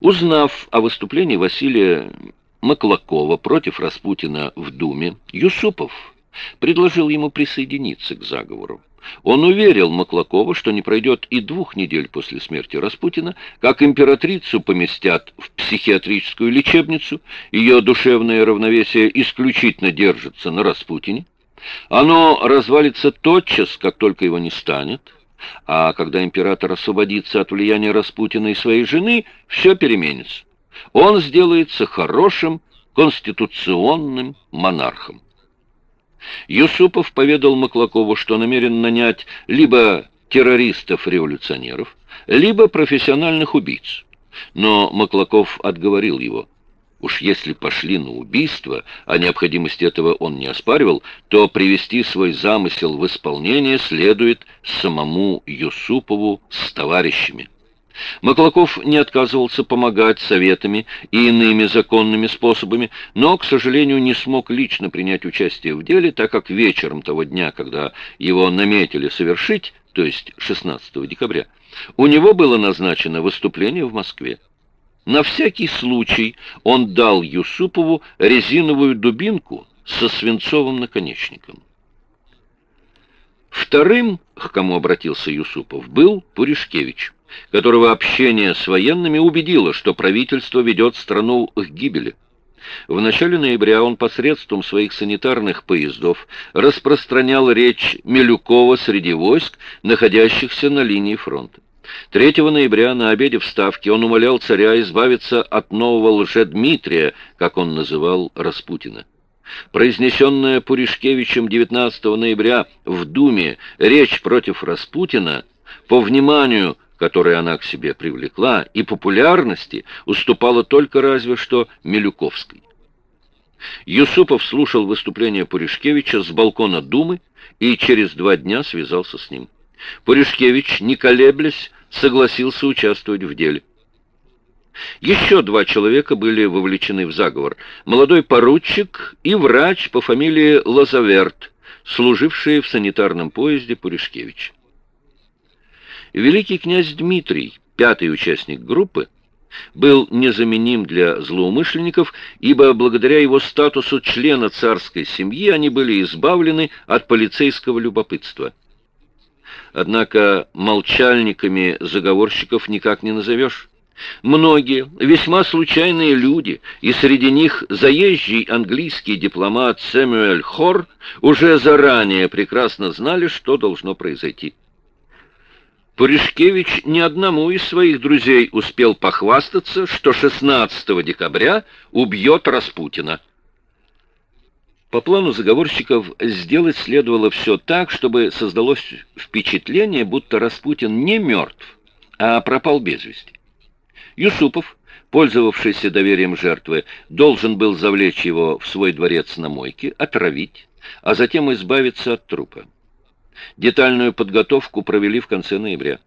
Узнав о выступлении Василия Маклакова против Распутина в Думе, Юсупов предложил ему присоединиться к заговору. Он уверил Маклакова, что не пройдет и двух недель после смерти Распутина, как императрицу поместят в психиатрическую лечебницу, ее душевное равновесие исключительно держится на Распутине, оно развалится тотчас, как только его не станет, а когда император освободится от влияния Распутина и своей жены, все переменится. Он сделается хорошим конституционным монархом. Юсупов поведал Маклакову, что намерен нанять либо террористов-революционеров, либо профессиональных убийц. Но Маклаков отговорил его. Уж если пошли на убийство, а необходимость этого он не оспаривал, то привести свой замысел в исполнение следует самому Юсупову с товарищами. Маклаков не отказывался помогать советами и иными законными способами, но, к сожалению, не смог лично принять участие в деле, так как вечером того дня, когда его наметили совершить, то есть 16 декабря, у него было назначено выступление в Москве. На всякий случай он дал Юсупову резиновую дубинку со свинцовым наконечником. Вторым, к кому обратился Юсупов, был Пуришкевич которого общение с военными убедило, что правительство ведет страну к гибели. В начале ноября он посредством своих санитарных поездов распространял речь Милюкова среди войск, находящихся на линии фронта. 3 ноября на обеде в Ставке он умолял царя избавиться от нового лжедмитрия, как он называл Распутина. Произнесенная Пуришкевичем 19 ноября в Думе речь против Распутина по вниманию которой она к себе привлекла, и популярности уступала только разве что Милюковской. Юсупов слушал выступление Пуришкевича с балкона Думы и через два дня связался с ним. Пуришкевич, не колеблясь, согласился участвовать в деле. Еще два человека были вовлечены в заговор. Молодой поручик и врач по фамилии Лазаверт, служившие в санитарном поезде Пуришкевича. Великий князь Дмитрий, пятый участник группы, был незаменим для злоумышленников, ибо благодаря его статусу члена царской семьи они были избавлены от полицейского любопытства. Однако молчальниками заговорщиков никак не назовешь. Многие, весьма случайные люди, и среди них заезжий английский дипломат Сэмюэль Хор, уже заранее прекрасно знали, что должно произойти. Пуришкевич ни одному из своих друзей успел похвастаться, что 16 декабря убьет Распутина. По плану заговорщиков сделать следовало все так, чтобы создалось впечатление, будто Распутин не мертв, а пропал без вести. Юсупов, пользовавшийся доверием жертвы, должен был завлечь его в свой дворец на мойке, отравить, а затем избавиться от трупа. Детальную подготовку провели в конце ноября.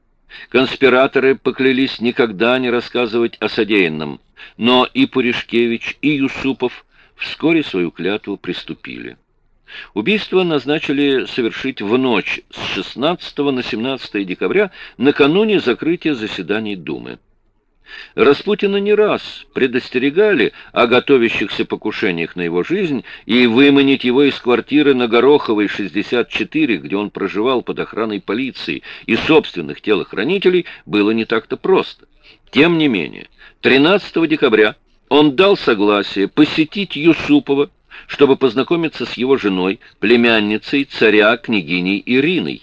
Конспираторы поклялись никогда не рассказывать о содеянном, но и Пуришкевич, и Юсупов вскоре свою клятву приступили. Убийство назначили совершить в ночь с 16 на 17 декабря накануне закрытия заседаний Думы. Распутина не раз предостерегали о готовящихся покушениях на его жизнь и выманить его из квартиры на Гороховой, 64, где он проживал под охраной полиции и собственных телохранителей, было не так-то просто. Тем не менее, 13 декабря он дал согласие посетить Юсупова, чтобы познакомиться с его женой, племянницей царя княгиней Ириной.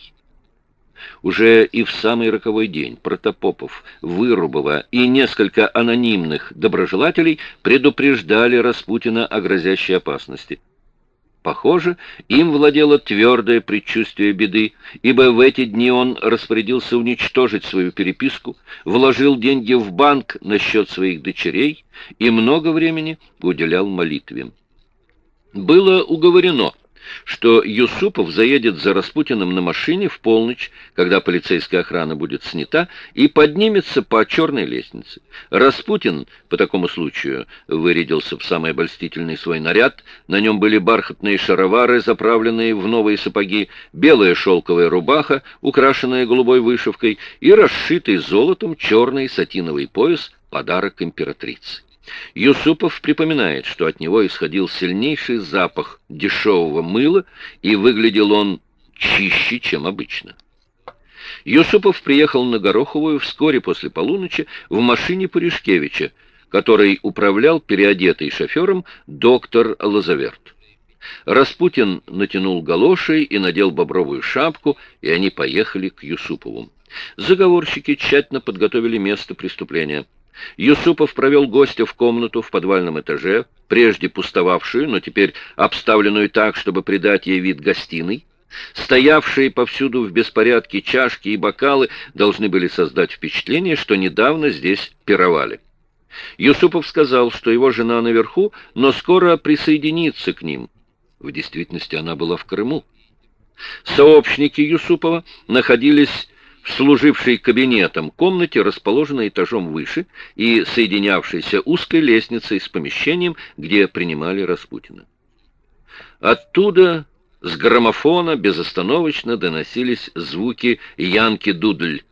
Уже и в самый роковой день Протопопов, Вырубова и несколько анонимных доброжелателей предупреждали Распутина о грозящей опасности. Похоже, им владело твердое предчувствие беды, ибо в эти дни он распорядился уничтожить свою переписку, вложил деньги в банк на счет своих дочерей и много времени уделял молитве. Было уговорено – что Юсупов заедет за Распутиным на машине в полночь, когда полицейская охрана будет снята, и поднимется по черной лестнице. Распутин по такому случаю вырядился в самый обольстительный свой наряд. На нем были бархатные шаровары, заправленные в новые сапоги, белая шелковая рубаха, украшенная голубой вышивкой, и расшитый золотом черный сатиновый пояс подарок императрицы. Юсупов припоминает, что от него исходил сильнейший запах дешевого мыла, и выглядел он чище, чем обычно. Юсупов приехал на Гороховую вскоре после полуночи в машине Пуришкевича, который управлял переодетый шофером доктор Лазаверт. Распутин натянул галоши и надел бобровую шапку, и они поехали к Юсупову. Заговорщики тщательно подготовили место преступления. Юсупов провел гостя в комнату в подвальном этаже, прежде пустовавшую, но теперь обставленную так, чтобы придать ей вид гостиной. Стоявшие повсюду в беспорядке чашки и бокалы должны были создать впечатление, что недавно здесь пировали. Юсупов сказал, что его жена наверху, но скоро присоединится к ним. В действительности она была в Крыму. Сообщники Юсупова находились служившей кабинетом комнате, расположенной этажом выше и соединявшейся узкой лестницей с помещением, где принимали Распутина. Оттуда с граммофона безостановочно доносились звуки Янки-Дудль.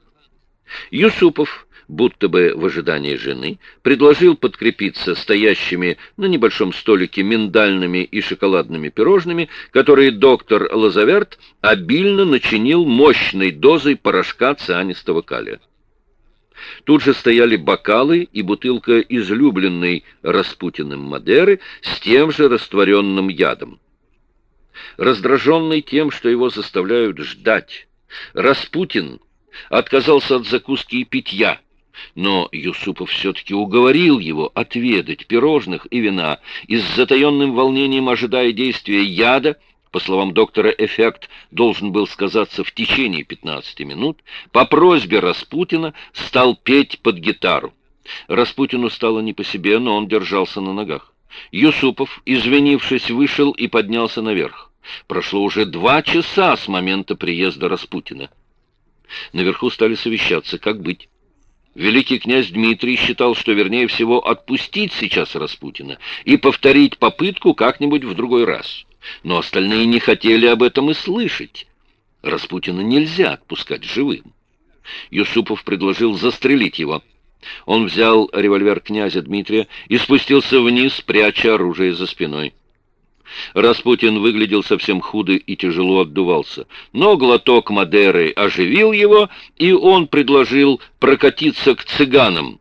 Юсупов будто бы в ожидании жены, предложил подкрепиться стоящими на небольшом столике миндальными и шоколадными пирожными, которые доктор Лазаверт обильно начинил мощной дозой порошка цианистого калия. Тут же стояли бокалы и бутылка излюбленной Распутиным Мадеры с тем же растворенным ядом. Раздраженный тем, что его заставляют ждать, Распутин отказался от закуски и питья, но Юсупов все-таки уговорил его отведать пирожных и вина и с затаенным волнением ожидая действия яда, по словам доктора, эффект должен был сказаться в течение 15 минут, по просьбе Распутина стал петь под гитару. Распутину стало не по себе, но он держался на ногах. Юсупов, извинившись, вышел и поднялся наверх. Прошло уже два часа с момента приезда Распутина. Наверху стали совещаться, как быть. Великий князь Дмитрий считал, что вернее всего отпустить сейчас Распутина и повторить попытку как-нибудь в другой раз. Но остальные не хотели об этом и слышать. Распутина нельзя отпускать живым. Юсупов предложил застрелить его. Он взял револьвер князя Дмитрия и спустился вниз, пряча оружие за спиной. Распутин выглядел совсем худо и тяжело отдувался. Но глоток Мадеры оживил его, и он предложил прокатиться к цыганам.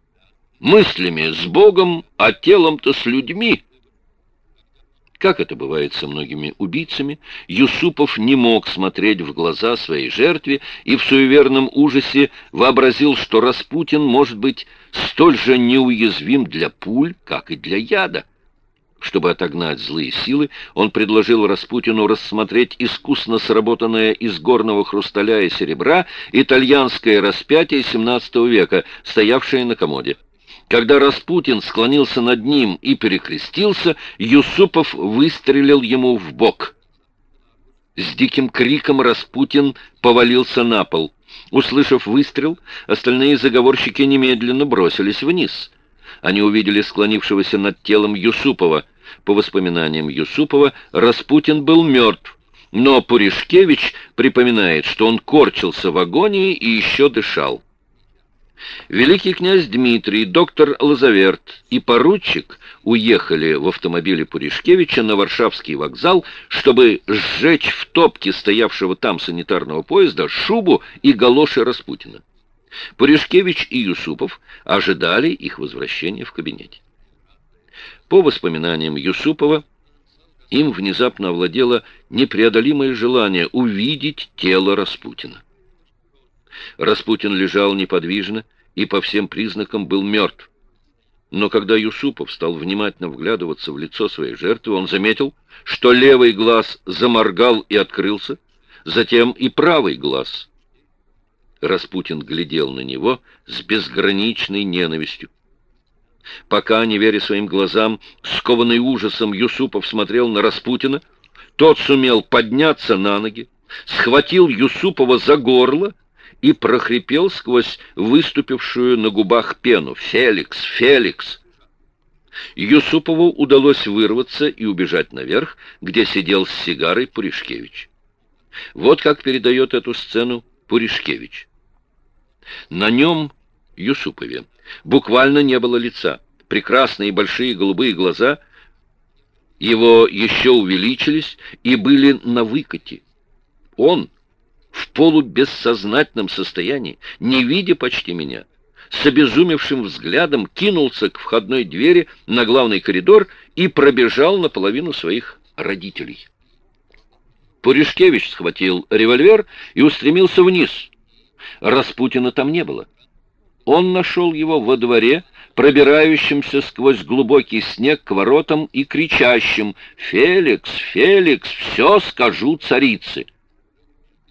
Мыслями с Богом, а телом-то с людьми. Как это бывает со многими убийцами, Юсупов не мог смотреть в глаза своей жертве и в суеверном ужасе вообразил, что Распутин может быть столь же неуязвим для пуль, как и для яда. Чтобы отогнать злые силы, он предложил Распутину рассмотреть искусно сработанное из горного хрусталя и серебра итальянское распятие XVII века, стоявшее на комоде. Когда Распутин склонился над ним и перекрестился, Юсупов выстрелил ему в бок. С диким криком Распутин повалился на пол. Услышав выстрел, остальные заговорщики немедленно бросились вниз. Они увидели склонившегося над телом Юсупова — по воспоминаниям Юсупова, Распутин был мертв, но Пуришкевич припоминает, что он корчился в агонии и еще дышал. Великий князь Дмитрий, доктор Лазаверт и поручик уехали в автомобиле Пуришкевича на Варшавский вокзал, чтобы сжечь в топке стоявшего там санитарного поезда шубу и галоши Распутина. Пуришкевич и Юсупов ожидали их возвращения в кабинете. По воспоминаниям Юсупова, им внезапно овладело непреодолимое желание увидеть тело Распутина. Распутин лежал неподвижно и по всем признакам был мертв. Но когда Юсупов стал внимательно вглядываться в лицо своей жертвы, он заметил, что левый глаз заморгал и открылся, затем и правый глаз. Распутин глядел на него с безграничной ненавистью. Пока, не веря своим глазам, скованный ужасом, Юсупов смотрел на Распутина, тот сумел подняться на ноги, схватил Юсупова за горло и прохрипел сквозь выступившую на губах пену «Феликс! Феликс!». Юсупову удалось вырваться и убежать наверх, где сидел с сигарой Пуришкевич. Вот как передает эту сцену Пуришкевич. На нем, Юсупове, Буквально не было лица. Прекрасные большие голубые глаза его еще увеличились и были на выкате. Он в полубессознательном состоянии, не видя почти меня, с обезумевшим взглядом кинулся к входной двери на главный коридор и пробежал наполовину своих родителей. Пуришкевич схватил револьвер и устремился вниз. Распутина там не было. Он нашел его во дворе, пробирающимся сквозь глубокий снег к воротам и кричащим «Феликс, Феликс, все скажу царице!»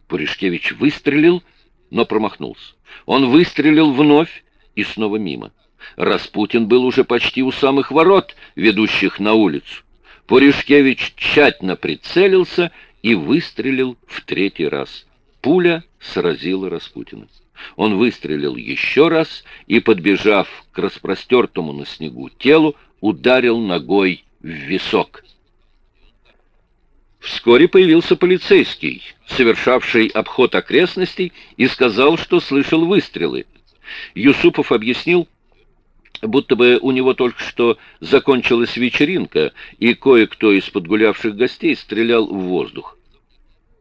Пуришкевич выстрелил, но промахнулся. Он выстрелил вновь и снова мимо. Распутин был уже почти у самых ворот, ведущих на улицу. Пуришкевич тщательно прицелился и выстрелил в третий раз. Пуля сразила Распутина. Он выстрелил еще раз и, подбежав к распростертому на снегу телу, ударил ногой в висок. Вскоре появился полицейский, совершавший обход окрестностей, и сказал, что слышал выстрелы. Юсупов объяснил, будто бы у него только что закончилась вечеринка, и кое-кто из подгулявших гостей стрелял в воздух.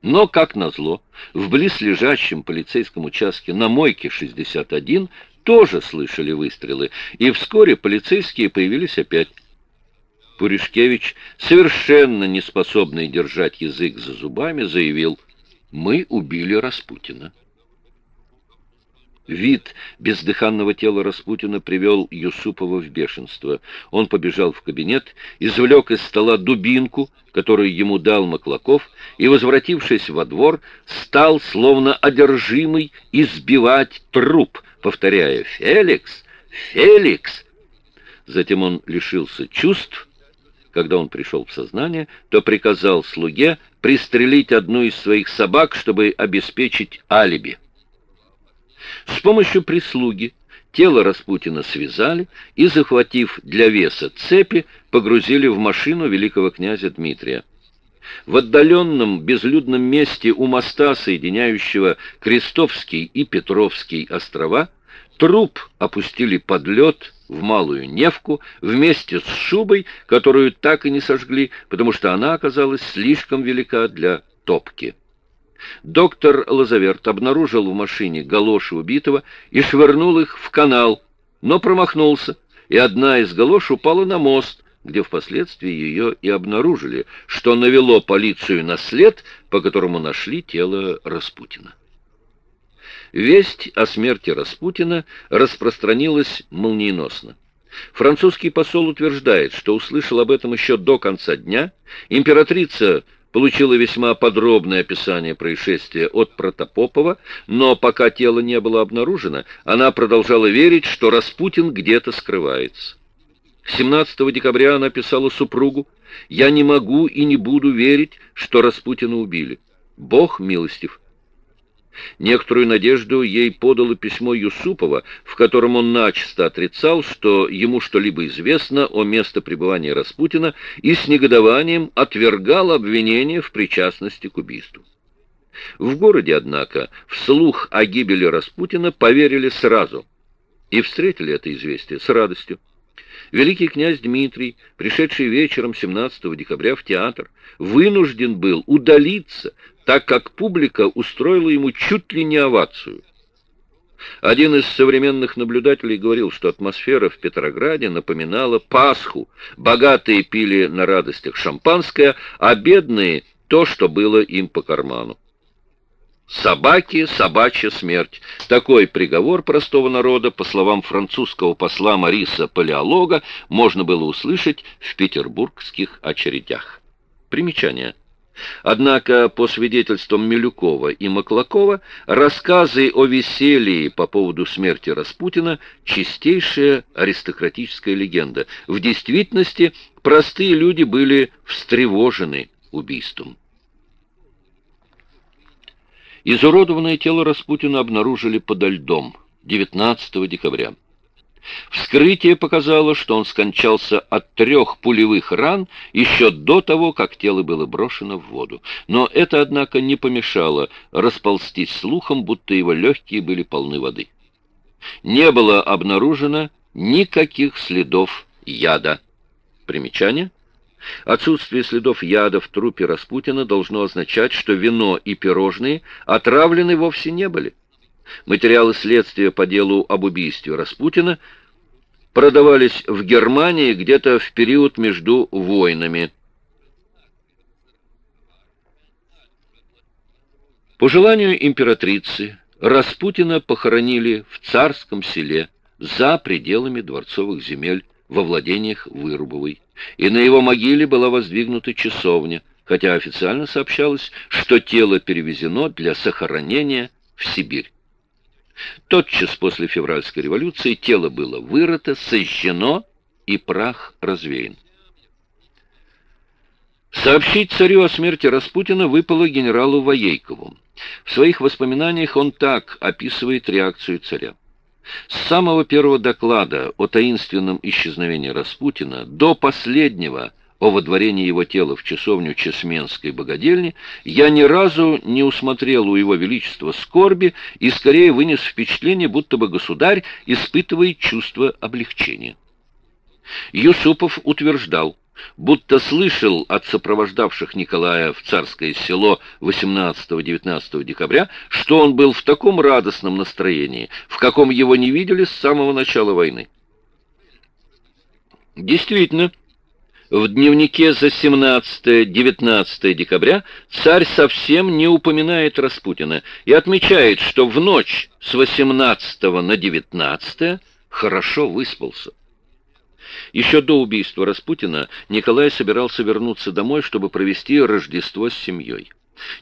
Но, как назло, в близлежащем полицейском участке на Мойке 61 тоже слышали выстрелы, и вскоре полицейские появились опять. Пуришкевич, совершенно не способный держать язык за зубами, заявил, «Мы убили Распутина». Вид бездыханного тела Распутина привел Юсупова в бешенство. Он побежал в кабинет, извлек из стола дубинку, которую ему дал Маклаков, и, возвратившись во двор, стал, словно одержимый, избивать труп, повторяя «Феликс! Феликс!». Затем он лишился чувств. Когда он пришел в сознание, то приказал слуге пристрелить одну из своих собак, чтобы обеспечить алиби. С помощью прислуги тело Распутина связали и, захватив для веса цепи, погрузили в машину великого князя Дмитрия. В отдаленном безлюдном месте у моста, соединяющего Крестовский и Петровский острова, труп опустили под лед в Малую Невку вместе с шубой, которую так и не сожгли, потому что она оказалась слишком велика для топки. Доктор Лазаверт обнаружил в машине галоши убитого и швырнул их в канал, но промахнулся, и одна из галош упала на мост, где впоследствии ее и обнаружили, что навело полицию на след, по которому нашли тело Распутина. Весть о смерти Распутина распространилась молниеносно. Французский посол утверждает, что услышал об этом еще до конца дня. Императрица получила весьма подробное описание происшествия от Протопопова, но пока тело не было обнаружено, она продолжала верить, что Распутин где-то скрывается. 17 декабря она писала супругу, «Я не могу и не буду верить, что Распутина убили. Бог милостив. Некоторую надежду ей подало письмо Юсупова, в котором он начисто отрицал, что ему что-либо известно о месте пребывания Распутина и с негодованием отвергал обвинение в причастности к убийству. В городе, однако, вслух о гибели Распутина поверили сразу и встретили это известие с радостью. Великий князь Дмитрий, пришедший вечером 17 декабря в театр, вынужден был удалиться, так как публика устроила ему чуть ли не овацию. Один из современных наблюдателей говорил, что атмосфера в Петрограде напоминала Пасху. Богатые пили на радостях шампанское, а бедные — то, что было им по карману. Собаки, собачья смерть. Такой приговор простого народа, по словам французского посла Мариса Палеолога, можно было услышать в петербургских очередях. Примечание. Однако, по свидетельствам Милюкова и Маклакова, рассказы о веселье по поводу смерти Распутина – чистейшая аристократическая легенда. В действительности простые люди были встревожены убийством. Изуродованное тело Распутина обнаружили подо льдом 19 декабря. Вскрытие показало, что он скончался от трех пулевых ран еще до того, как тело было брошено в воду. Но это, однако, не помешало расползтись слухом, будто его легкие были полны воды. Не было обнаружено никаких следов яда. Примечание. Отсутствие следов яда в трупе Распутина должно означать, что вино и пирожные отравлены вовсе не были. Материалы следствия по делу об убийстве Распутина продавались в Германии где-то в период между войнами. По желанию императрицы Распутина похоронили в царском селе за пределами дворцовых земель во владениях Вырубовой, и на его могиле была воздвигнута часовня, хотя официально сообщалось, что тело перевезено для сохранения в Сибирь. Тотчас после февральской революции тело было вырыто, сожжено и прах развеян. Сообщить царю о смерти Распутина выпало генералу Воейкову. В своих воспоминаниях он так описывает реакцию царя. С самого первого доклада о таинственном исчезновении Распутина до последнего о водворении его тела в часовню Чесменской богадельни я ни разу не усмотрел у его величества скорби и скорее вынес впечатление, будто бы государь испытывает чувство облегчения. Юсупов утверждал, будто слышал от сопровождавших Николая в царское село 18-19 декабря, что он был в таком радостном настроении, в каком его не видели с самого начала войны. Действительно, в дневнике за 17-19 декабря царь совсем не упоминает Распутина и отмечает, что в ночь с 18 на 19 хорошо выспался. Еще до убийства Распутина Николай собирался вернуться домой, чтобы провести Рождество с семьей.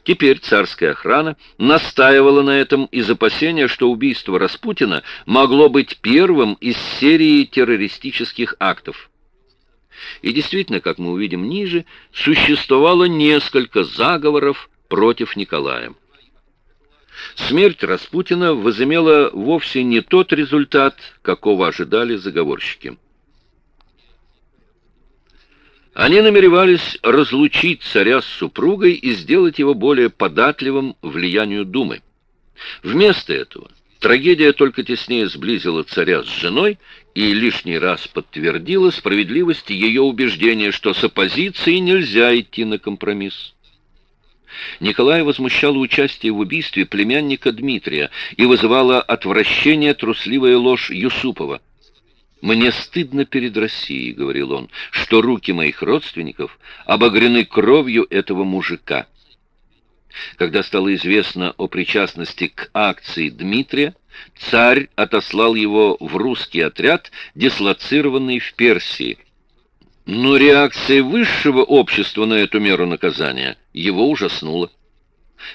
Теперь царская охрана настаивала на этом из опасения, что убийство Распутина могло быть первым из серии террористических актов. И действительно, как мы увидим ниже, существовало несколько заговоров против Николая. Смерть Распутина возымела вовсе не тот результат, какого ожидали заговорщики. Они намеревались разлучить царя с супругой и сделать его более податливым влиянию Думы. Вместо этого трагедия только теснее сблизила царя с женой и лишний раз подтвердила справедливость ее убеждения, что с оппозицией нельзя идти на компромисс. Николая возмущало участие в убийстве племянника Дмитрия и вызывала отвращение трусливая ложь Юсупова. «Мне стыдно перед Россией», — говорил он, — «что руки моих родственников обогрены кровью этого мужика». Когда стало известно о причастности к акции Дмитрия, царь отослал его в русский отряд, дислоцированный в Персии. Но реакция высшего общества на эту меру наказания его ужаснула.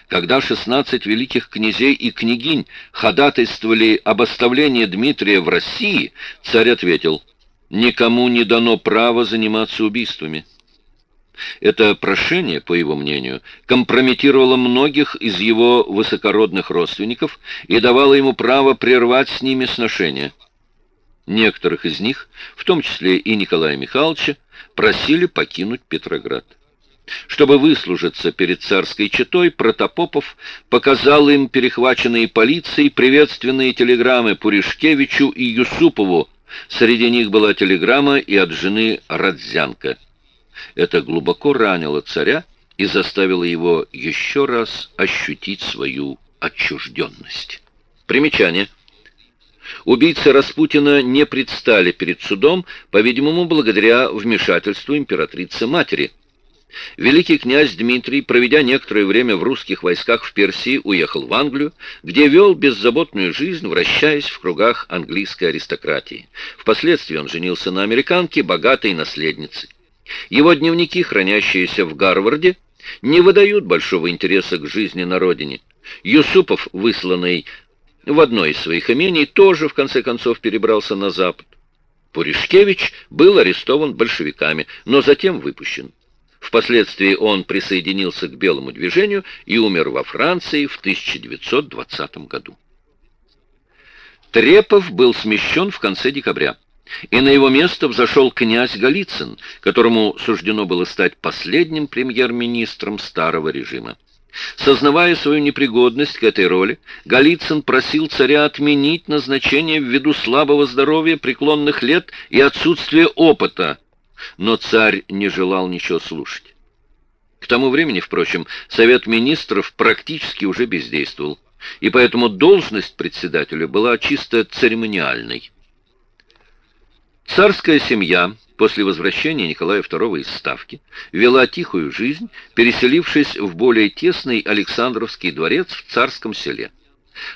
Когда 16 великих князей и княгинь ходатайствовали об оставлении Дмитрия в России, царь ответил, «Никому не дано право заниматься убийствами». Это прошение, по его мнению, компрометировало многих из его высокородных родственников и давало ему право прервать с ними сношения. Некоторых из них, в том числе и Николая Михайловича, просили покинуть Петроград. Чтобы выслужиться перед царской четой, Протопопов показал им перехваченные полицией приветственные телеграммы Пуришкевичу и Юсупову. Среди них была телеграмма и от жены Радзянка. Это глубоко ранило царя и заставило его еще раз ощутить свою отчужденность. Примечание. Убийцы Распутина не предстали перед судом, по-видимому, благодаря вмешательству императрицы-матери – Великий князь Дмитрий, проведя некоторое время в русских войсках в Персии, уехал в Англию, где вел беззаботную жизнь, вращаясь в кругах английской аристократии. Впоследствии он женился на американке, богатой наследнице. Его дневники, хранящиеся в Гарварде, не выдают большого интереса к жизни на родине. Юсупов, высланный в одно из своих имений, тоже, в конце концов, перебрался на Запад. Пуришкевич был арестован большевиками, но затем выпущен. Впоследствии он присоединился к белому движению и умер во Франции в 1920 году. Трепов был смещен в конце декабря, и на его место взошел князь Голицын, которому суждено было стать последним премьер-министром старого режима. Сознавая свою непригодность к этой роли, Голицын просил царя отменить назначение ввиду слабого здоровья, преклонных лет и отсутствия опыта, но царь не желал ничего слушать. К тому времени, впрочем, Совет Министров практически уже бездействовал, и поэтому должность председателя была чисто церемониальной. Царская семья после возвращения Николая II из Ставки вела тихую жизнь, переселившись в более тесный Александровский дворец в Царском селе.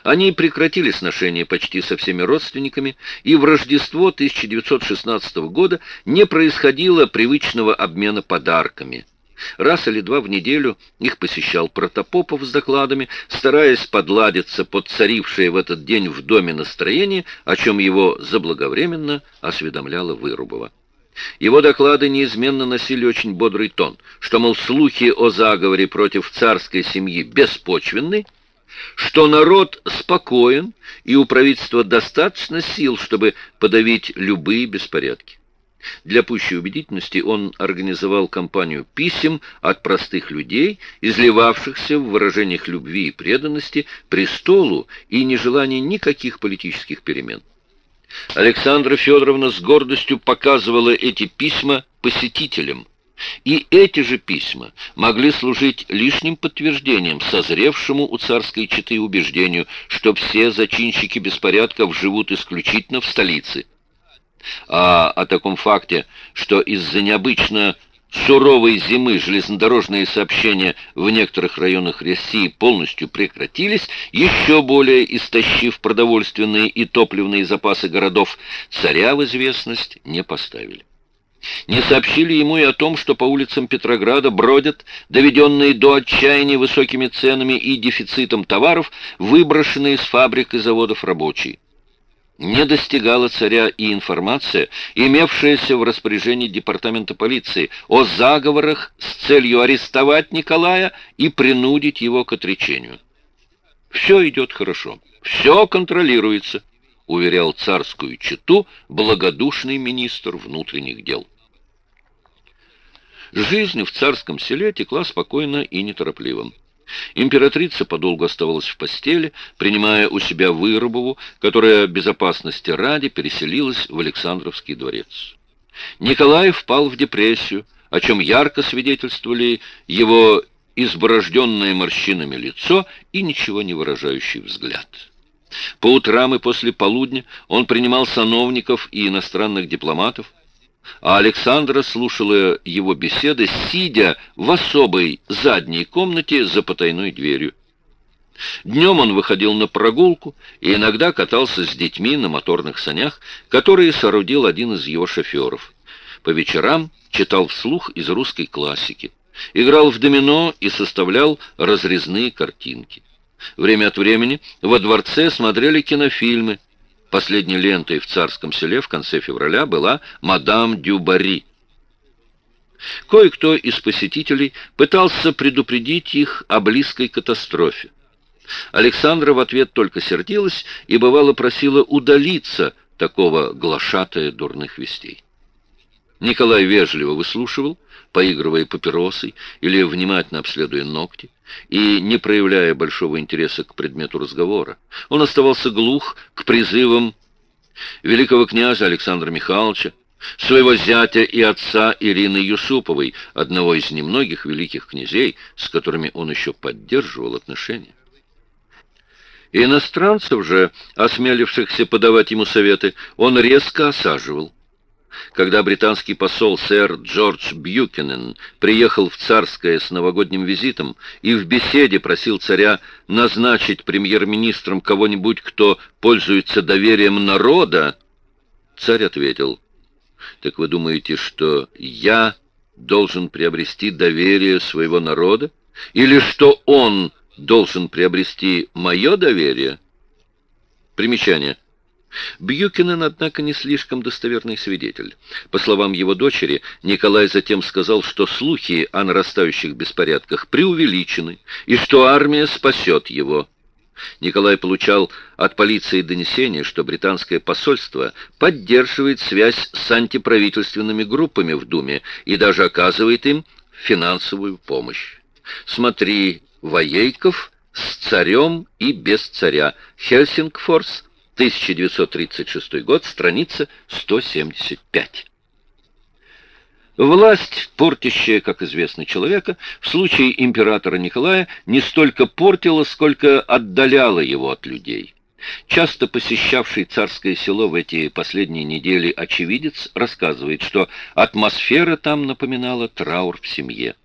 Они прекратили сношения почти со всеми родственниками, и в Рождество 1916 года не происходило привычного обмена подарками – Раз или два в неделю их посещал Протопопов с докладами, стараясь подладиться под царившее в этот день в доме настроение, о чем его заблаговременно осведомляла Вырубова. Его доклады неизменно носили очень бодрый тон, что, мол, слухи о заговоре против царской семьи беспочвенны, что народ спокоен и у правительства достаточно сил, чтобы подавить любые беспорядки. Для пущей убедительности он организовал кампанию писем от простых людей, изливавшихся в выражениях любви и преданности престолу и нежелания никаких политических перемен. Александра Федоровна с гордостью показывала эти письма посетителям, и эти же письма могли служить лишним подтверждением созревшему у царской четы убеждению, что все зачинщики беспорядков живут исключительно в столице, а о таком факте, что из-за необычно суровой зимы железнодорожные сообщения в некоторых районах России полностью прекратились, еще более истощив продовольственные и топливные запасы городов, царя в известность не поставили. Не сообщили ему и о том, что по улицам Петрограда бродят, доведенные до отчаяния высокими ценами и дефицитом товаров, выброшенные из фабрик и заводов рабочие не достигала царя и информация, имевшаяся в распоряжении департамента полиции о заговорах с целью арестовать Николая и принудить его к отречению. «Все идет хорошо, все контролируется», — уверял царскую чету благодушный министр внутренних дел. Жизнь в царском селе текла спокойно и неторопливо. Императрица подолгу оставалась в постели, принимая у себя Вырубову, которая безопасности ради переселилась в Александровский дворец. Николай впал в депрессию, о чем ярко свидетельствовали его изборожденное морщинами лицо и ничего не выражающий взгляд. По утрам и после полудня он принимал сановников и иностранных дипломатов, а Александра слушала его беседы, сидя в особой задней комнате за потайной дверью. Днем он выходил на прогулку и иногда катался с детьми на моторных санях, которые соорудил один из его шоферов. По вечерам читал вслух из русской классики, играл в домино и составлял разрезные картинки. Время от времени во дворце смотрели кинофильмы, Последней лентой в царском селе в конце февраля была «Мадам Дюбари». Кое-кто из посетителей пытался предупредить их о близкой катастрофе. Александра в ответ только сердилась и бывало просила удалиться такого глашатая дурных вестей. Николай вежливо выслушивал, поигрывая папиросой или внимательно обследуя ногти, и не проявляя большого интереса к предмету разговора. Он оставался глух к призывам великого князя Александра Михайловича, своего зятя и отца Ирины Юсуповой, одного из немногих великих князей, с которыми он еще поддерживал отношения. Иностранцев же, осмелившихся подавать ему советы, он резко осаживал. Когда британский посол сэр Джордж Бьюкенен приехал в Царское с новогодним визитом и в беседе просил царя назначить премьер-министром кого-нибудь, кто пользуется доверием народа, царь ответил, «Так вы думаете, что я должен приобрести доверие своего народа? Или что он должен приобрести мое доверие?» Примечание. Бьюкинен, однако, не слишком достоверный свидетель. По словам его дочери, Николай затем сказал, что слухи о нарастающих беспорядках преувеличены и что армия спасет его. Николай получал от полиции донесение, что британское посольство поддерживает связь с антиправительственными группами в Думе и даже оказывает им финансовую помощь. «Смотри, Воейков с царем и без царя. Хельсингфорс, 1936 год, страница 175. Власть, портящая, как известно, человека, в случае императора Николая не столько портила, сколько отдаляла его от людей. Часто посещавший царское село в эти последние недели очевидец рассказывает, что атмосфера там напоминала траур в семье.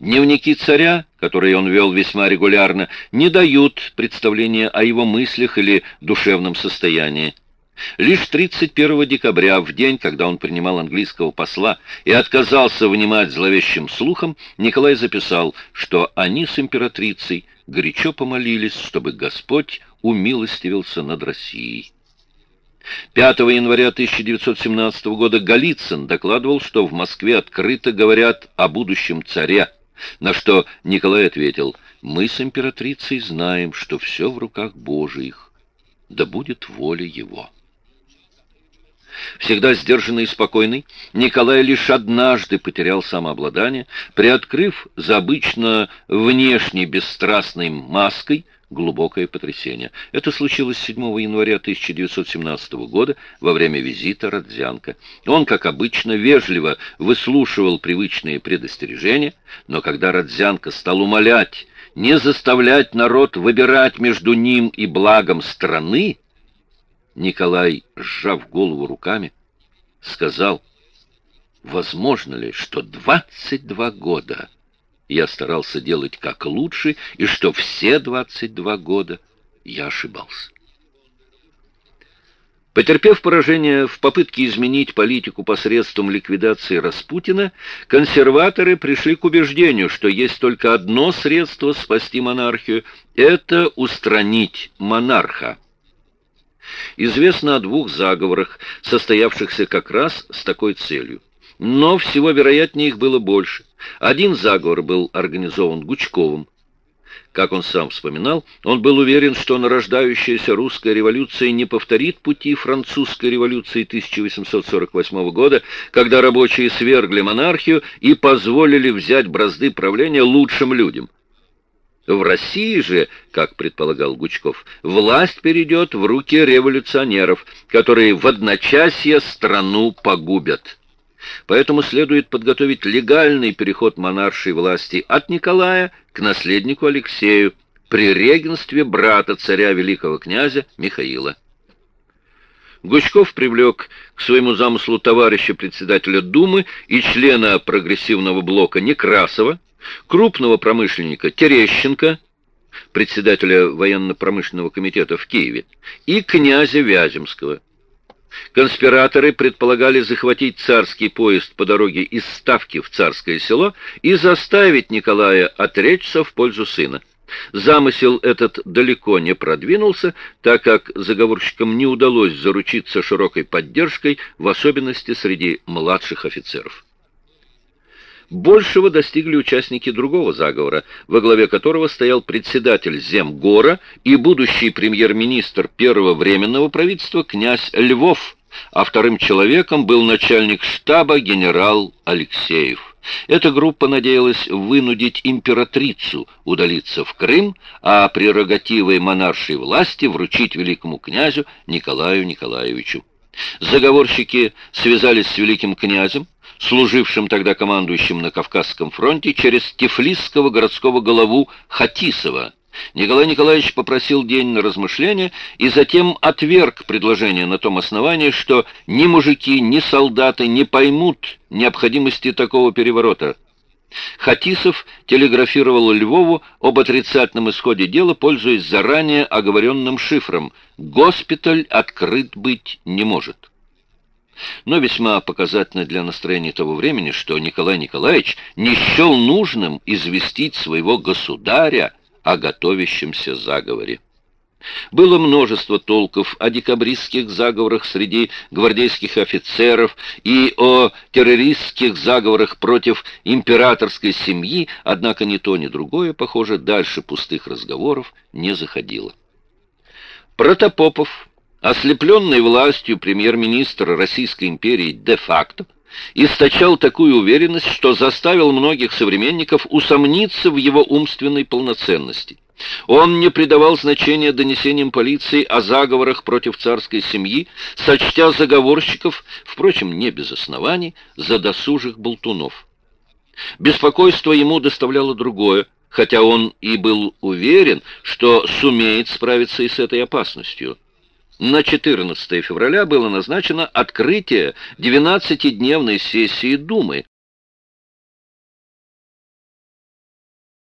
Дневники царя, которые он вел весьма регулярно, не дают представления о его мыслях или душевном состоянии. Лишь 31 декабря, в день, когда он принимал английского посла и отказался внимать зловещим слухам, Николай записал, что они с императрицей горячо помолились, чтобы Господь умилостивился над Россией. 5 января 1917 года Голицын докладывал, что в Москве открыто говорят о будущем царе, на что Николай ответил, «Мы с императрицей знаем, что все в руках Божиих, да будет воля его». Всегда сдержанный и спокойный, Николай лишь однажды потерял самообладание, приоткрыв за обычно внешне бесстрастной маской глубокое потрясение. Это случилось 7 января 1917 года во время визита Родзянко. Он, как обычно, вежливо выслушивал привычные предостережения, но когда Родзянко стал умолять не заставлять народ выбирать между ним и благом страны, Николай, сжав голову руками, сказал, возможно ли, что 22 года я старался делать как лучше, и что все 22 года я ошибался. Потерпев поражение в попытке изменить политику посредством ликвидации Распутина, консерваторы пришли к убеждению, что есть только одно средство спасти монархию – это устранить монарха. Известно о двух заговорах, состоявшихся как раз с такой целью. Но всего вероятнее их было больше. Один заговор был организован Гучковым. Как он сам вспоминал, он был уверен, что нарождающаяся русская революция не повторит пути французской революции 1848 года, когда рабочие свергли монархию и позволили взять бразды правления лучшим людям. В России же, как предполагал Гучков, власть перейдет в руки революционеров, которые в одночасье страну погубят. Поэтому следует подготовить легальный переход монаршей власти от Николая к наследнику Алексею при регенстве брата царя великого князя Михаила. Гучков привлек к своему замыслу товарища председателя Думы и члена прогрессивного блока Некрасова, крупного промышленника Терещенко, председателя военно-промышленного комитета в Киеве, и князя Вяземского. Конспираторы предполагали захватить царский поезд по дороге из Ставки в Царское село и заставить Николая отречься в пользу сына. Замысел этот далеко не продвинулся, так как заговорщикам не удалось заручиться широкой поддержкой, в особенности среди младших офицеров. Большего достигли участники другого заговора, во главе которого стоял председатель Земгора и будущий премьер-министр первого временного правительства князь Львов, а вторым человеком был начальник штаба генерал Алексеев. Эта группа надеялась вынудить императрицу удалиться в Крым, а прерогативой монаршей власти вручить великому князю Николаю Николаевичу. Заговорщики связались с великим князем, служившим тогда командующим на Кавказском фронте, через Тифлисского городского голову Хатисова. Николай Николаевич попросил день на размышление и затем отверг предложение на том основании, что ни мужики, ни солдаты не поймут необходимости такого переворота. Хатисов телеграфировал Львову об отрицательном исходе дела, пользуясь заранее оговоренным шифром «Госпиталь открыт быть не может». Но весьма показательно для настроения того времени, что Николай Николаевич не счел нужным известить своего государя о готовящемся заговоре. Было множество толков о декабристских заговорах среди гвардейских офицеров и о террористских заговорах против императорской семьи, однако ни то, ни другое, похоже, дальше пустых разговоров не заходило. Протопопов Ослепленный властью премьер-министра Российской империи де-факто источал такую уверенность, что заставил многих современников усомниться в его умственной полноценности. Он не придавал значения донесениям полиции о заговорах против царской семьи, сочтя заговорщиков, впрочем, не без оснований, за досужих болтунов. Беспокойство ему доставляло другое, хотя он и был уверен, что сумеет справиться и с этой опасностью. На 14 февраля было назначено открытие 12-дневной сессии Думы,